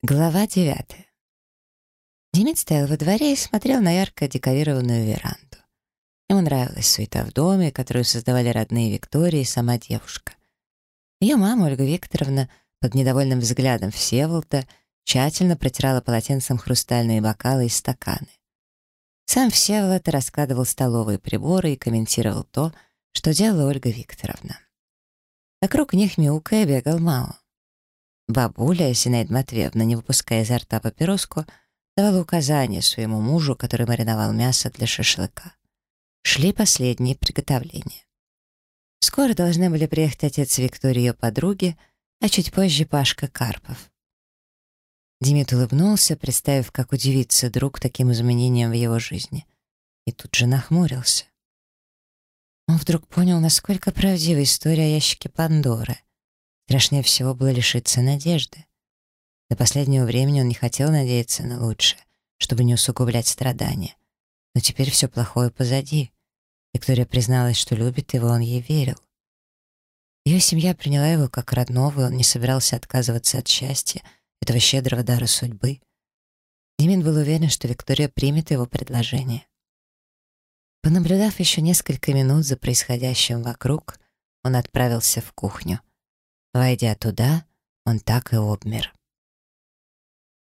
Глава девятая. Демид стоял во дворе и смотрел на ярко декорированную веранду. Ему нравилась суета в доме, которую создавали родные Виктории и сама девушка. Ее мама, Ольга Викторовна, под недовольным взглядом Всеволода, тщательно протирала полотенцем хрустальные бокалы и стаканы. Сам Всеволод раскладывал столовые приборы и комментировал то, что делала Ольга Викторовна. Вокруг них мяукая бегал Мао. Бабуля, Зинаида Матвеевна, не выпуская изо рта папироску, давала указания своему мужу, который мариновал мясо для шашлыка. Шли последние приготовления. Скоро должны были приехать отец Виктории и ее подруги, а чуть позже Пашка Карпов. Демид улыбнулся, представив, как удивится друг таким изменениям в его жизни. И тут же нахмурился. Он вдруг понял, насколько правдива история о ящике Пандоры — Страшнее всего было лишиться надежды. До последнего времени он не хотел надеяться на лучшее, чтобы не усугублять страдания. Но теперь все плохое позади. Виктория призналась, что любит его, он ей верил. Ее семья приняла его как родного, и он не собирался отказываться от счастья, этого щедрого дара судьбы. Димин был уверен, что Виктория примет его предложение. Понаблюдав еще несколько минут за происходящим вокруг, он отправился в кухню. Войдя туда, он так и обмер.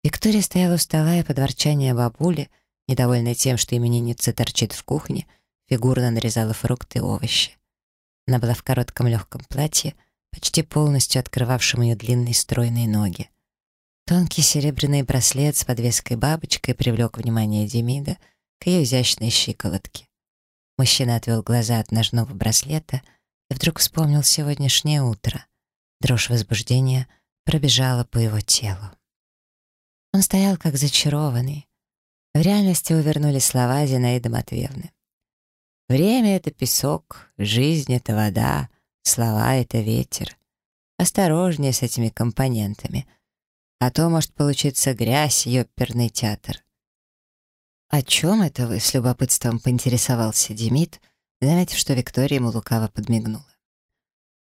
Виктория стояла у стола и под ворчание бабули, недовольная тем, что именинница торчит в кухне, фигурно нарезала фрукты и овощи. Она была в коротком легком платье, почти полностью открывавшем ее длинные стройные ноги. Тонкий серебряный браслет с подвеской бабочкой привлек внимание Демида к ее изящной щиколотке. Мужчина отвел глаза от ножного браслета и вдруг вспомнил сегодняшнее утро. Дрожь возбуждения пробежала по его телу. Он стоял как зачарованный. В реальности увернули слова Зинаиды Матвеевны. «Время — это песок, жизнь — это вода, слова — это ветер. Осторожнее с этими компонентами, а то может получиться грязь, ёперный театр». «О чем это вы?» — с любопытством поинтересовался Демид, заметив, что Виктория ему лукаво подмигнула.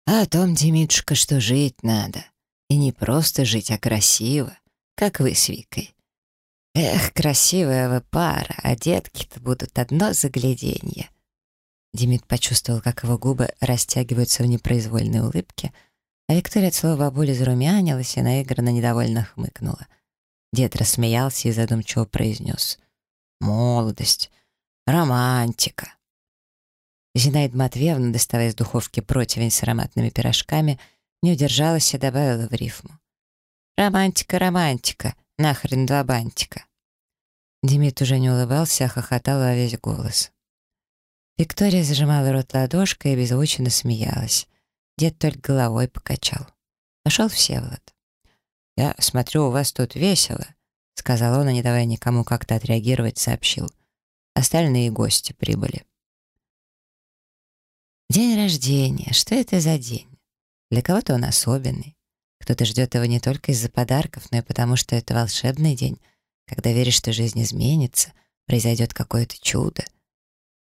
А о том, Димитушка, что жить надо. И не просто жить, а красиво, как вы с Викой. Эх, красивая вы пара, а детки-то будут одно загляденье. Демид почувствовал, как его губы растягиваются в непроизвольной улыбке, а Виктория от слова бабули зарумянилась и наигранно недовольно хмыкнула. Дед рассмеялся и задумчиво произнес. «Молодость, романтика». Зинаида Матвеевна, доставая из духовки противень с ароматными пирожками, не удержалась и добавила в рифму. «Романтика, романтика, нахрен два бантика». Демид уже не улыбался, а хохотал во весь голос. Виктория зажимала рот ладошкой и беззвучно смеялась. Дед только головой покачал. Пошел Всеволод. «Я смотрю, у вас тут весело», — сказал он, не давая никому как-то отреагировать, сообщил. Остальные гости прибыли. День рождения. Что это за день? Для кого-то он особенный. Кто-то ждет его не только из-за подарков, но и потому, что это волшебный день, когда веришь, что жизнь изменится, произойдет какое-то чудо.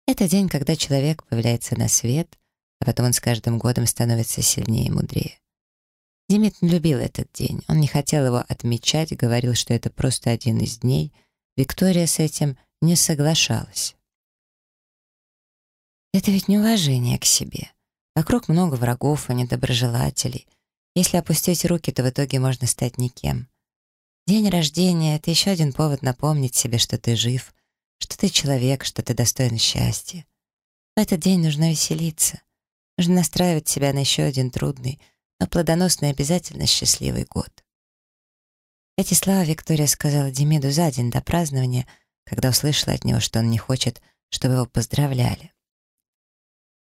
Это день, когда человек появляется на свет, а потом он с каждым годом становится сильнее и мудрее. Не любил этот день. Он не хотел его отмечать, говорил, что это просто один из дней. Виктория с этим не соглашалась. Это ведь неуважение к себе. Вокруг много врагов и недоброжелателей. Если опустить руки, то в итоге можно стать никем. День рождения — это еще один повод напомнить себе, что ты жив, что ты человек, что ты достоин счастья. В этот день нужно веселиться. Нужно настраивать себя на еще один трудный, но плодоносный обязательно счастливый год. Эти слова Виктория сказала Демиду за день до празднования, когда услышала от него, что он не хочет, чтобы его поздравляли.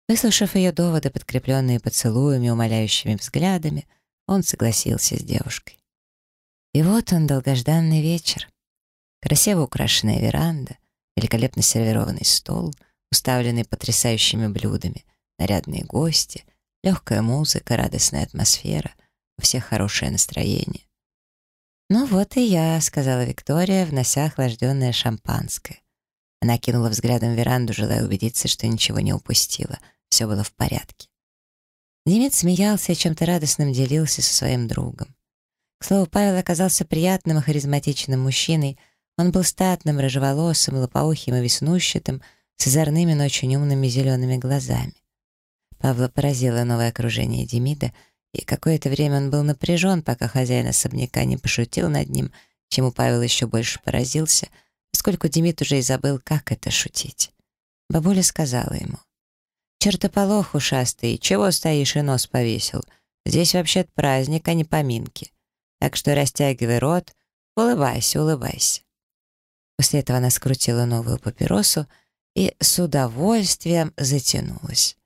Выслушав ее доводы, подкрепленные поцелуями, умоляющими взглядами, он согласился с девушкой. И вот он, долгожданный вечер. Красиво украшенная веранда, великолепно сервированный стол, уставленный потрясающими блюдами, нарядные гости, легкая музыка, радостная атмосфера, у всех хорошее настроение. «Ну вот и я», — сказала Виктория, внося охлажденное шампанское. Она кинула взглядом веранду, желая убедиться, что ничего не упустила — все было в порядке. Немец смеялся и чем-то радостным делился со своим другом. К слову, Павел оказался приятным и харизматичным мужчиной. Он был статным, рыжеволосым, лопоухим и веснущатым, с озорными, но очень умными зелеными глазами. Павла поразило новое окружение Демида, и какое-то время он был напряжен, пока хозяин особняка не пошутил над ним, чему Павел еще больше поразился, поскольку Демид уже и забыл, как это шутить. Бабуля сказала ему, «Чертополох ушастый, чего стоишь и нос повесил? Здесь вообще-то праздник, а не поминки. Так что растягивай рот, улыбайся, улыбайся». После этого она скрутила новую папиросу и с удовольствием затянулась.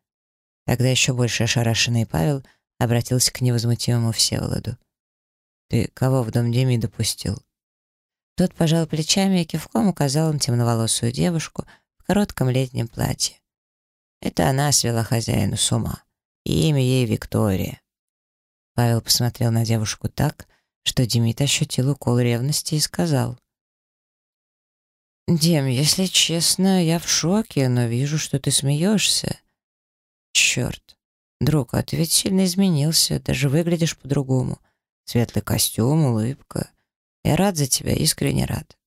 Тогда еще больше ошарашенный Павел обратился к невозмутимому Всеволоду. «Ты кого в дом Деми допустил?» Тот пожал плечами и кивком указал на темноволосую девушку в коротком летнем платье. Это она свела хозяину с ума. И имя ей Виктория. Павел посмотрел на девушку так, что Демид ощутил укол ревности и сказал. «Дем, если честно, я в шоке, но вижу, что ты смеешься. Черт, друг, а ты ведь сильно изменился, даже выглядишь по-другому. Светлый костюм, улыбка. Я рад за тебя, искренне рад».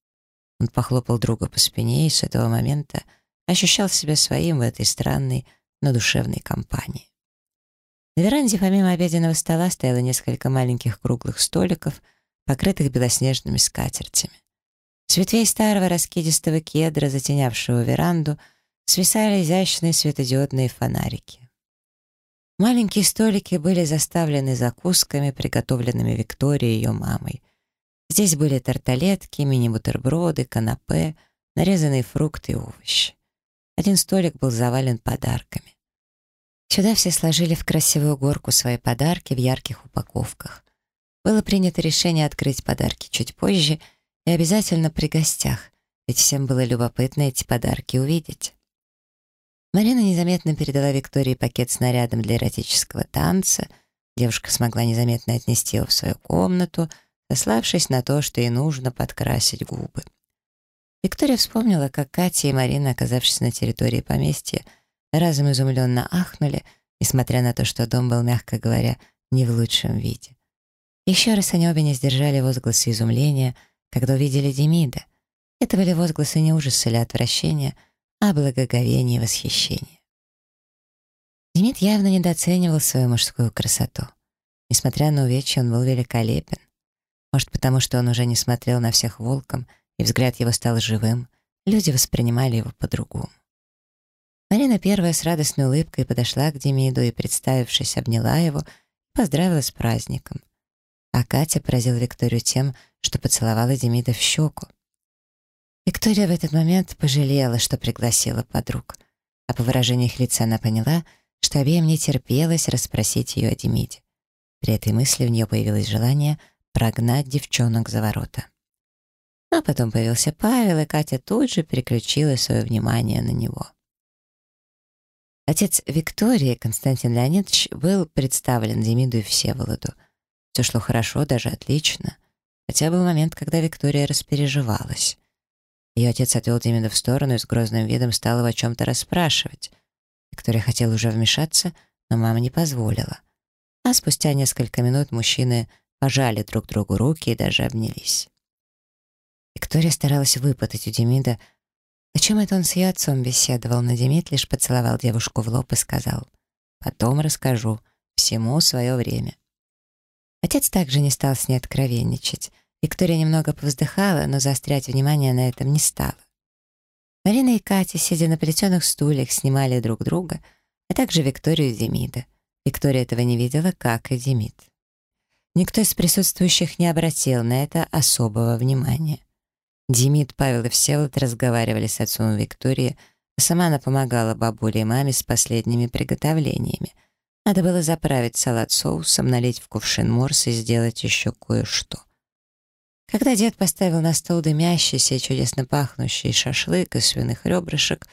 Он похлопал друга по спине и с этого момента ощущал себя своим в этой странной, но душевной компании. На веранде помимо обеденного стола стояло несколько маленьких круглых столиков, покрытых белоснежными скатертями. С ветвей старого раскидистого кедра, затенявшего веранду, свисали изящные светодиодные фонарики. Маленькие столики были заставлены закусками, приготовленными Викторией и ее мамой. Здесь были тарталетки, мини-бутерброды, канапе, нарезанные фрукты и овощи. Один столик был завален подарками. Сюда все сложили в красивую горку свои подарки в ярких упаковках. Было принято решение открыть подарки чуть позже и обязательно при гостях, ведь всем было любопытно эти подарки увидеть. Марина незаметно передала Виктории пакет с нарядом для эротического танца. Девушка смогла незаметно отнести его в свою комнату, сославшись на то, что ей нужно подкрасить губы. Виктория вспомнила, как Катя и Марина, оказавшись на территории поместья, разом изумленно ахнули, несмотря на то, что дом был, мягко говоря, не в лучшем виде. Еще раз они обе не сдержали возгласы изумления, когда увидели Демида. Это были возгласы не ужаса или отвращения, а благоговения и восхищения. Демид явно недооценивал свою мужскую красоту. Несмотря на увечья, он был великолепен. Может, потому что он уже не смотрел на всех волком — и взгляд его стал живым, люди воспринимали его по-другому. Марина первая с радостной улыбкой подошла к Демиду и, представившись, обняла его поздравила с праздником. А Катя поразила Викторию тем, что поцеловала Демида в щеку. Виктория в этот момент пожалела, что пригласила подруг, а по выражению их лица она поняла, что обеим не терпелось расспросить ее о Демиде. При этой мысли у нее появилось желание прогнать девчонок за ворота. А потом появился Павел, и Катя тут же переключила свое внимание на него. Отец Виктории, Константин Леонидович, был представлен Демиду и Всеволоду. Все шло хорошо, даже отлично. Хотя был момент, когда Виктория распереживалась. Ее отец отвел Демида в сторону и с грозным видом стал его о чем-то расспрашивать. Виктория хотела уже вмешаться, но мама не позволила. А спустя несколько минут мужчины пожали друг другу руки и даже обнялись. Виктория старалась выпытать у Демида, о чем это он с ее отцом беседовал, но Демид лишь поцеловал девушку в лоб и сказал, «Потом расскажу, всему свое время». Отец также не стал с ней откровенничать. Виктория немного повздыхала, но заострять внимание на этом не стала. Марина и Катя, сидя на плетеных стульях, снимали друг друга, а также Викторию и Демида. Виктория этого не видела, как и Демид. Никто из присутствующих не обратил на это особого внимания. Демид, Павел и Всеволод разговаривали с отцом Виктории, а сама она помогала бабуле и маме с последними приготовлениями. Надо было заправить салат соусом, налить в кувшин морс и сделать еще кое-что. Когда дед поставил на стол дымящийся и чудесно пахнущий шашлык из свиных ребрышек,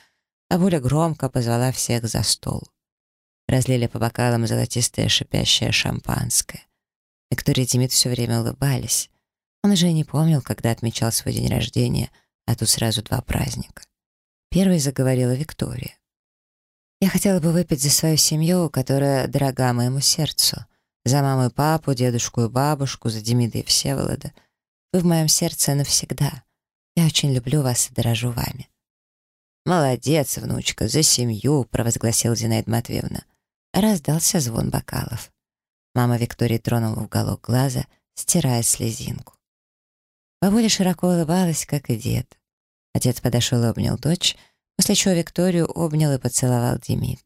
бабуля громко позвала всех за стол. Разлили по бокалам золотистое шипящее шампанское. Виктория и Демид все время улыбались. Он уже не помнил, когда отмечал свой день рождения, а тут сразу два праздника. Первой заговорила Виктория. «Я хотела бы выпить за свою семью, которая дорога моему сердцу. За маму и папу, дедушку и бабушку, за Демида и Всеволода. Вы в моем сердце навсегда. Я очень люблю вас и дорожу вами». «Молодец, внучка, за семью», — провозгласила Зинаида Матвеевна. Раздался звон бокалов. Мама Виктории тронула уголок глаза, стирая слезинку. Бабуля широко улыбалась, как и дед. Отец подошел и обнял дочь, после чего Викторию обнял и поцеловал Демид.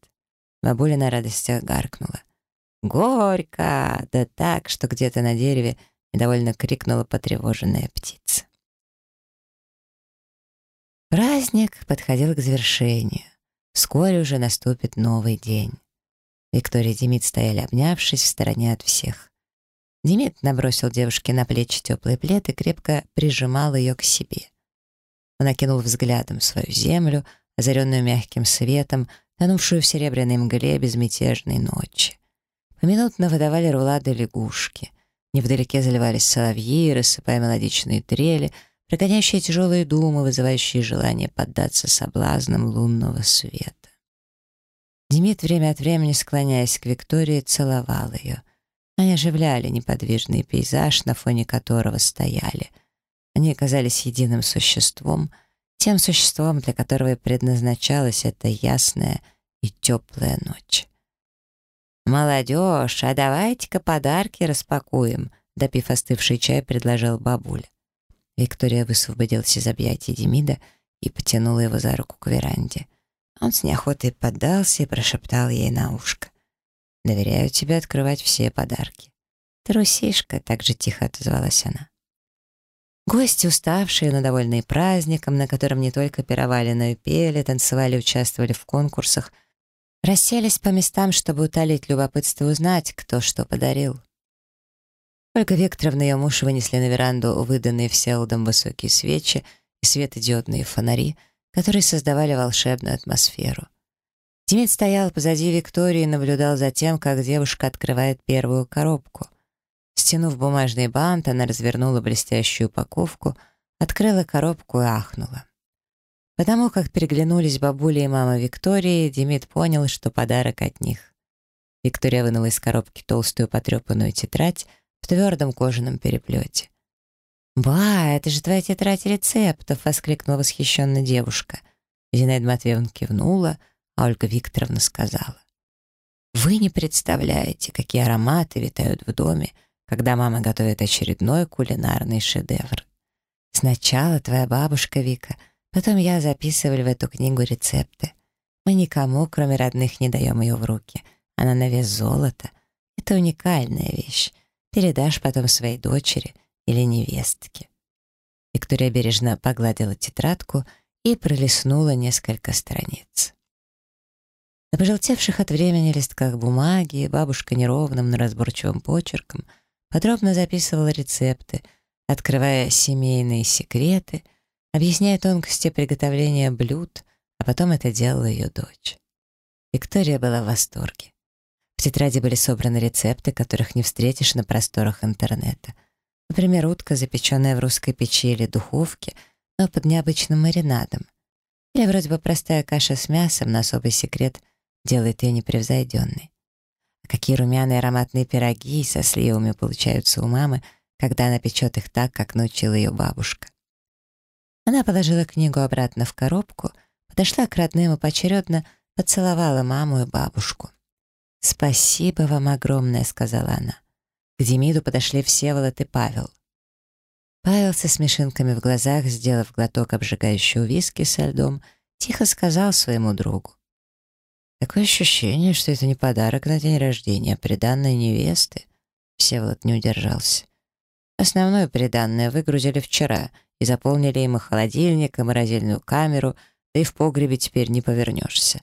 Бабуля на радостях гаркнула. «Горько!» Да так, что где-то на дереве недовольно крикнула потревоженная птица. Праздник подходил к завершению. Вскоре уже наступит новый день. Виктория и Демид стояли обнявшись в стороне от всех. Демид набросил девушке на плечи теплый плед и крепко прижимал ее к себе. Он окинул взглядом свою землю, озаренную мягким светом, тонувшую в серебряной мгле безмятежной ночи. Поминутно выдавали рулады лягушки. Невдалеке заливались соловьи, рассыпая мелодичные трели, прогоняющие тяжелые думы, вызывающие желание поддаться соблазнам лунного света. Демид время от времени, склоняясь к Виктории, целовал ее. Они оживляли неподвижный пейзаж, на фоне которого стояли. Они оказались единым существом, тем существом, для которого и предназначалась эта ясная и теплая ночь. «Молодежь, а давайте-ка подарки распакуем», допив остывший чай, предложил бабуля. Виктория высвободилась из объятий Демида и потянула его за руку к веранде. Он с неохотой поддался и прошептал ей на ушко. «Доверяю тебе открывать все подарки». «Трусишка», — так же тихо отозвалась она. Гости, уставшие, но довольные праздником, на котором не только пировали, но и пели, танцевали, участвовали в конкурсах — Расселись по местам, чтобы утолить любопытство узнать, кто что подарил. Ольга Викторовна и ее муж вынесли на веранду выданные Всеволодом высокие свечи и светодиодные фонари, которые создавали волшебную атмосферу. Демид стоял позади Виктории и наблюдал за тем, как девушка открывает первую коробку. Стянув бумажный бант, она развернула блестящую упаковку, открыла коробку и ахнула. Потому как переглянулись бабуля и мама Виктории, Демид понял, что подарок от них. Виктория вынула из коробки толстую потрепанную тетрадь в твердом кожаном переплете. «Ба, это же твоя тетрадь рецептов!» — воскликнула восхищенно девушка. Зинаида Матвеевна кивнула, а Ольга Викторовна сказала. «Вы не представляете, какие ароматы витают в доме, когда мама готовит очередной кулинарный шедевр. Сначала твоя бабушка Вика — Потом я записывали в эту книгу рецепты. Мы никому, кроме родных, не даем ее в руки. Она на вес золота. Это уникальная вещь. Передашь потом своей дочери или невестке. Виктория бережно погладила тетрадку и пролистнула несколько страниц. На пожелтевших от времени листках бумаги бабушка неровным, но разборчивым почерком подробно записывала рецепты, открывая семейные секреты — объясняя тонкости приготовления блюд, а потом это делала ее дочь. Виктория была в восторге. В тетради были собраны рецепты, которых не встретишь на просторах интернета. Например, утка, запеченная в русской печи или духовке, но под необычным маринадом. Или вроде бы простая каша с мясом, но особый секрет делает ее непревзойденной. А какие румяные ароматные пироги со сливами получаются у мамы, когда она печет их так, как научила ее бабушка. Она положила книгу обратно в коробку, подошла к родным и поочередно поцеловала маму и бабушку. «Спасибо вам огромное», — сказала она. К Демиду подошли Всеволод и Павел. Павел со смешинками в глазах, сделав глоток обжигающего виски со льдом, тихо сказал своему другу. «Такое ощущение, что это не подарок на день рождения, а приданное невесты». Всеволод не удержался. «Основное приданное выгрузили вчера», и заполнили им и холодильник, и морозильную камеру, да и в погребе теперь не повернешься.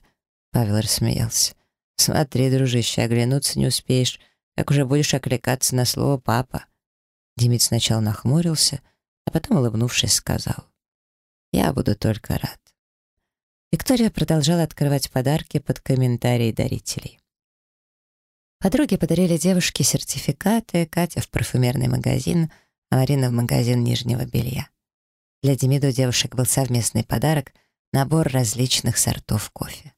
Павел рассмеялся. «Смотри, дружище, оглянуться не успеешь, как уже будешь окликаться на слово «папа». Демид сначала нахмурился, а потом, улыбнувшись, сказал. «Я буду только рад». Виктория продолжала открывать подарки под комментарии дарителей. Подруги подарили девушке сертификаты, Катя в парфюмерный магазин, а Марина в магазин нижнего белья. Для Демида у девушек был совместный подарок — набор различных сортов кофе.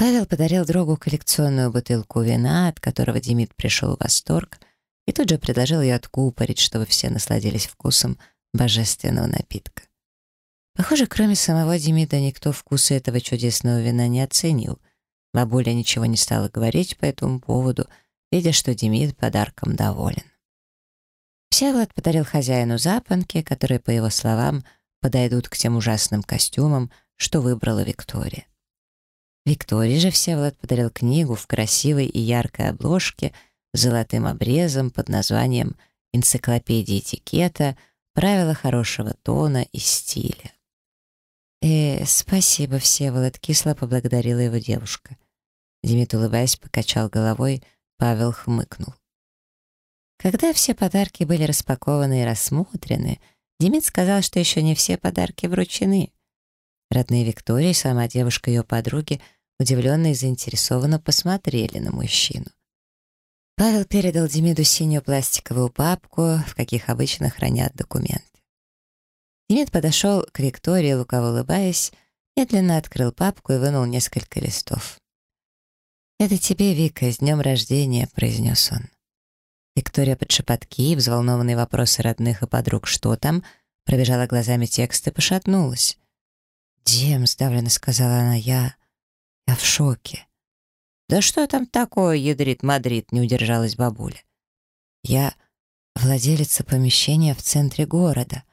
Павел подарил другу коллекционную бутылку вина, от которого Демид пришел в восторг, и тут же предложил ее откупорить, чтобы все насладились вкусом божественного напитка. Похоже, кроме самого Демида, никто вкуса этого чудесного вина не оценил. Бабуля ничего не стала говорить по этому поводу, видя, что Демид подарком доволен. Всеволод подарил хозяину запонки, которые, по его словам, подойдут к тем ужасным костюмам, что выбрала Виктория. Виктории же Всеволод подарил книгу в красивой и яркой обложке с золотым обрезом под названием «Энциклопедия этикета. Правила хорошего тона и стиля». «Э, спасибо, Всеволод», — кисло поблагодарила его девушка. Демид, улыбаясь, покачал головой, Павел хмыкнул. Когда все подарки были распакованы и рассмотрены, Демид сказал, что еще не все подарки вручены. Родные Виктория и сама девушка ее подруги удивленно и заинтересованно посмотрели на мужчину. Павел передал Демиду синюю пластиковую папку, в каких обычно хранят документы. Демид подошел к Виктории, лукаво улыбаясь, медленно открыл папку и вынул несколько листов. «Это тебе, Вика, с днем рождения», — произнес он. Виктория под шепотки, взволнованные вопросы родных и подруг «Что там?» пробежала глазами текст и пошатнулась. «Дем», — сдавленно сказала она, — «я... я в шоке». «Да что там такое?» — ядрит Мадрид, не удержалась бабуля. «Я владелица помещения в центре города.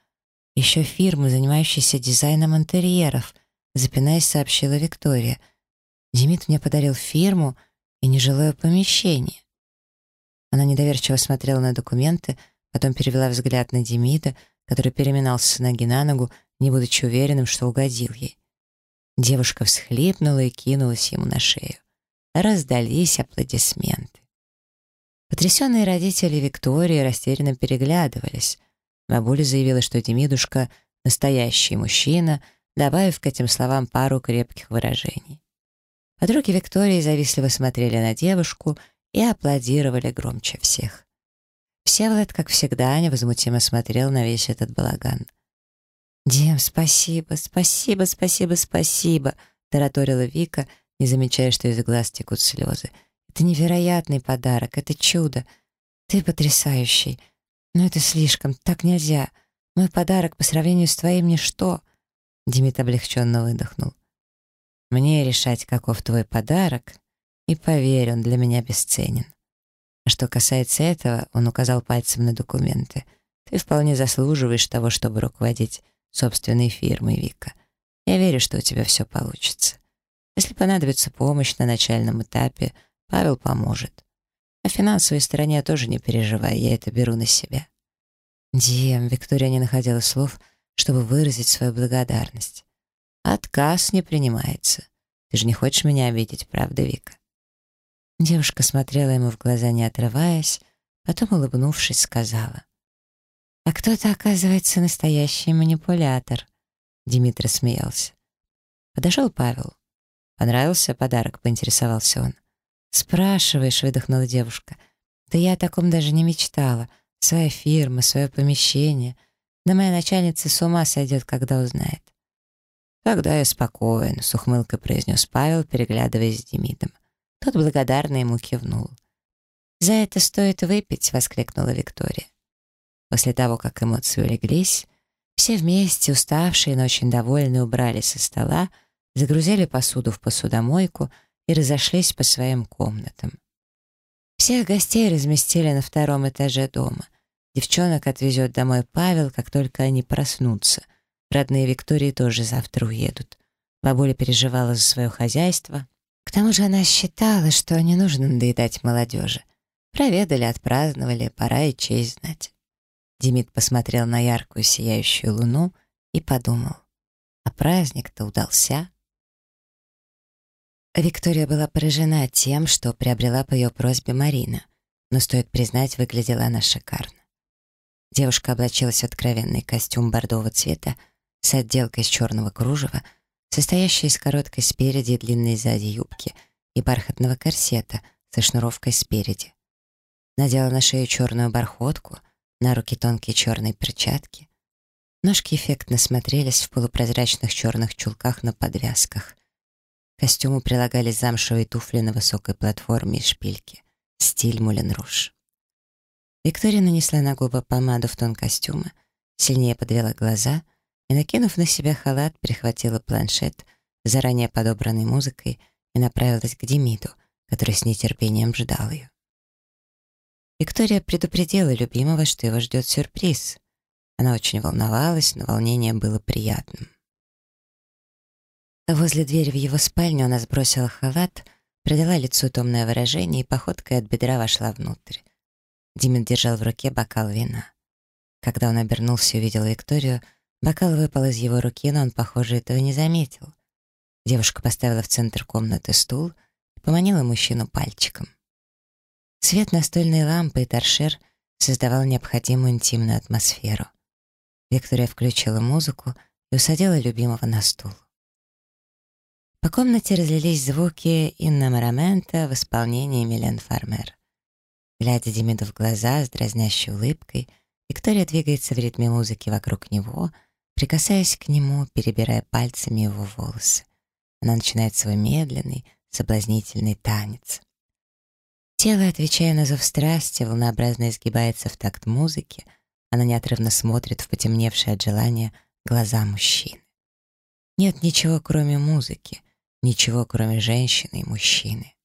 Еще фирмы, занимающейся дизайном интерьеров», — запинаясь, сообщила Виктория. «Демид мне подарил фирму и нежилое помещение». Она недоверчиво смотрела на документы, потом перевела взгляд на Демида, который переминался с ноги на ногу, не будучи уверенным, что угодил ей. Девушка всхлипнула и кинулась ему на шею. Раздались аплодисменты. Потрясенные родители Виктории растерянно переглядывались. Бабуля заявила, что Демидушка — настоящий мужчина, добавив к этим словам пару крепких выражений. Подруги Виктории завистливо смотрели на девушку и аплодировали громче всех. Всеволод, как всегда, невозмутимо смотрел на весь этот балаган. «Дем, спасибо, спасибо, спасибо, спасибо», — тараторила Вика, не замечая, что из глаз текут слезы. «Это невероятный подарок, это чудо. Ты потрясающий. Но это слишком, так нельзя. Мой подарок по сравнению с твоим ничто». Демид облегченно выдохнул. «Мне решать, каков твой подарок, и поверь, он для меня бесценен. А что касается этого, он указал пальцем на документы. Ты вполне заслуживаешь того, чтобы руководить собственной фирмой, Вика. Я верю, что у тебя все получится. Если понадобится помощь на начальном этапе, Павел поможет. О финансовой стороне тоже не переживай, я это беру на себя. Дим, Виктория не находила слов, чтобы выразить свою благодарность. Отказ не принимается. Ты же не хочешь меня обидеть, правда, Вика? Девушка смотрела ему в глаза, не отрываясь, потом, улыбнувшись, сказала. «А кто-то, оказывается, настоящий манипулятор». Димитр смеялся. Подошел Павел. «Понравился подарок?» — поинтересовался он. «Спрашиваешь», — выдохнула девушка. «Да я о таком даже не мечтала. Своя фирма, свое помещение. Да моя начальница с ума сойдет, когда узнает». «Тогда я спокоен», — с ухмылкой произнес Павел, переглядываясь с Демидом. Тот благодарно ему кивнул. «За это стоит выпить!» — воскликнула Виктория. После того, как эмоции улеглись, все вместе, уставшие, но очень довольные, убрали со стола, загрузили посуду в посудомойку и разошлись по своим комнатам. Всех гостей разместили на втором этаже дома. Девчонок отвезет домой Павел, как только они проснутся. Родные Виктории тоже завтра уедут. Бабуля переживала за свое хозяйство, к тому же она считала, что не нужно надоедать молодежи. Проведали, отпраздновали, пора и честь знать. Демид посмотрел на яркую сияющую луну и подумал, а праздник-то удался. Виктория была поражена тем, что приобрела по ее просьбе Марина, но, стоит признать, выглядела она шикарно. Девушка облачилась в откровенный костюм бордового цвета с отделкой из черного кружева — состоящая из короткой спереди и длинной сзади юбки и бархатного корсета со шнуровкой спереди. Надела на шею черную бархотку, на руки тонкие черные перчатки. Ножки эффектно смотрелись в полупрозрачных черных чулках на подвязках. К костюму прилагались замшевые туфли на высокой платформе и шпильки. Стиль Мулен Руж. Виктория нанесла на губы помаду в тон костюма, сильнее подвела глаза и, накинув на себя халат, перехватила планшет заранее подобранной музыкой и направилась к Демиду, который с нетерпением ждал ее. Виктория предупредила любимого, что его ждет сюрприз. Она очень волновалась, но волнение было приятным. Возле двери в его спальню она сбросила халат, придала лицу томное выражение и походкой от бедра вошла внутрь. Димит держал в руке бокал вина. Когда он обернулся и увидел Викторию, бокал выпал из его руки, но он, похоже, этого не заметил. Девушка поставила в центр комнаты стул и поманила мужчину пальчиком. Свет настольной лампы и торшер создавал необходимую интимную атмосферу. Виктория включила музыку и усадила любимого на стул. По комнате разлились звуки иннаморамента в исполнении Милен Фармер. Глядя Демиду в глаза с дразнящей улыбкой, Виктория двигается в ритме музыки вокруг него, прикасаясь к нему, перебирая пальцами его волосы. Она начинает свой медленный, соблазнительный танец. Тело, отвечая на зов страсти, волнообразно изгибается в такт музыки, она неотрывно смотрит в потемневшие от желания глаза мужчины. Нет ничего, кроме музыки, ничего, кроме женщины и мужчины.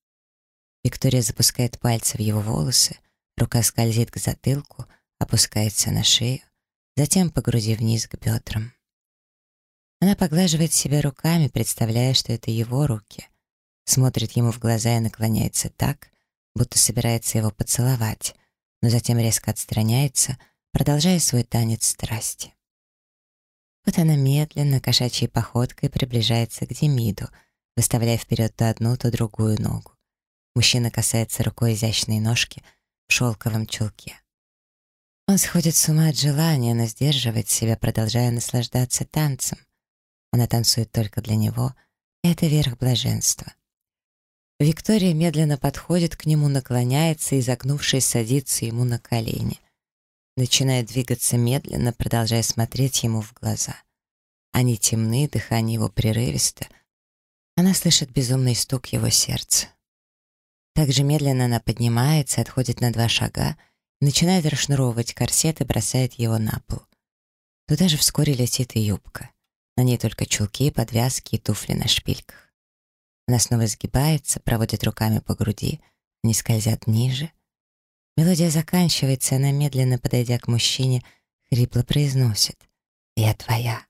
Виктория запускает пальцы в его волосы, рука скользит к затылку, опускается на шею, затем по груди вниз к бедрам. Она поглаживает себя руками, представляя, что это его руки, смотрит ему в глаза и наклоняется так, будто собирается его поцеловать, но затем резко отстраняется, продолжая свой танец страсти. Вот она медленно, кошачьей походкой приближается к Демиду, выставляя вперед то одну, то другую ногу. Мужчина касается рукой изящной ножки в шелковом чулке. Он сходит с ума от желания, но сдерживает себя, продолжая наслаждаться танцем. Она танцует только для него, и это верх блаженства. Виктория медленно подходит к нему, наклоняется и, загнувшись, садится ему на колени. Начинает двигаться медленно, продолжая смотреть ему в глаза. Они темны, дыхание его прерывисто. Она слышит безумный стук его сердца. Также медленно она поднимается, отходит на два шага, начинает расшнуровывать корсет и бросает его на пол. Туда же вскоре летит и юбка. На ней только чулки, подвязки и туфли на шпильках. Она снова сгибается, проводит руками по груди, они скользят ниже. Мелодия заканчивается, и она, медленно подойдя к мужчине, хрипло произносит «Я твоя».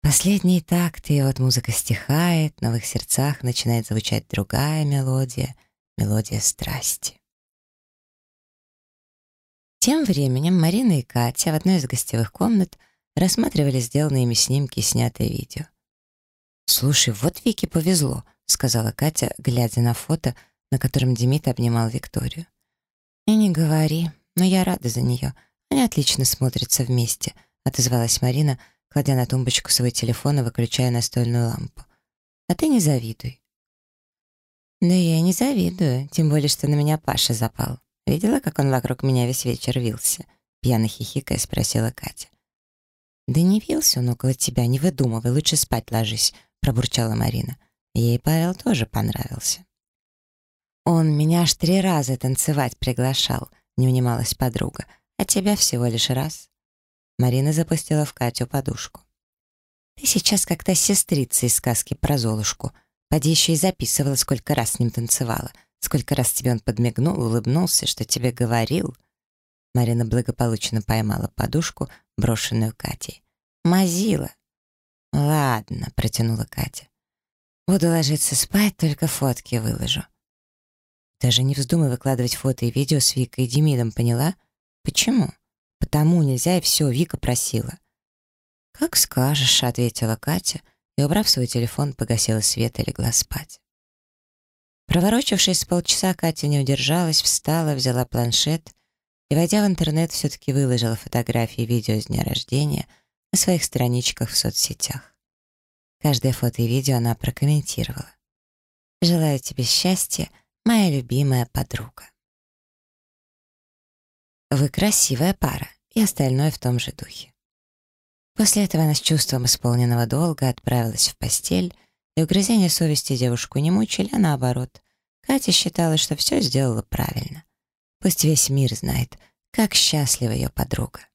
Последний такт, и вот музыка стихает, но в их сердцах начинает звучать другая мелодия, мелодия страсти. Тем временем Марина и Катя в одной из гостевых комнат рассматривали сделанные ими снимки и снятое видео. «Слушай, вот Вике повезло», — сказала Катя, глядя на фото, на котором Демид обнимал Викторию. «И не говори, но я рада за нее. Они отлично смотрятся вместе», — отозвалась Марина, кладя на тумбочку свой телефон и выключая настольную лампу. «А ты не завидуй». «Да я не завидую, тем более, что на меня Паша запал. Видела, как он вокруг меня весь вечер вился?» Пьяно хихикая спросила Катя. «Да не вился он около тебя, не выдумывай, лучше спать ложись», — пробурчала Марина. Ей Павел тоже понравился. «Он меня аж три раза танцевать приглашал», — не унималась подруга, «а тебя всего лишь раз». Марина запустила в Катю подушку. «Ты сейчас как то сестрица из сказки про Золушку. Поди еще и записывала, сколько раз с ним танцевала, сколько раз тебе он подмигнул, улыбнулся, что тебе говорил». Марина благополучно поймала подушку, брошенную Катей. «Мазила!» «Ладно», — протянула Катя. «Буду ложиться спать, только фотки выложу». «Даже не вздумай выкладывать фото и видео с Викой и Демидом, поняла? Почему?» «Потому нельзя, и все, Вика просила». «Как скажешь», — ответила Катя, и, убрав свой телефон, погасила свет и легла спать. Проворочившись полчаса, Катя не удержалась, встала, взяла планшет и, войдя в интернет, все-таки выложила фотографии и видео с дня рождения — на своих страничках в соцсетях. Каждое фото и видео она прокомментировала. «Желаю тебе счастья, моя любимая подруга». «Вы красивая пара» и остальное в том же духе. После этого она с чувством исполненного долга отправилась в постель И угрызения совести девушку не мучили, а наоборот. Катя считала, что все сделала правильно. Пусть весь мир знает, как счастлива ее подруга.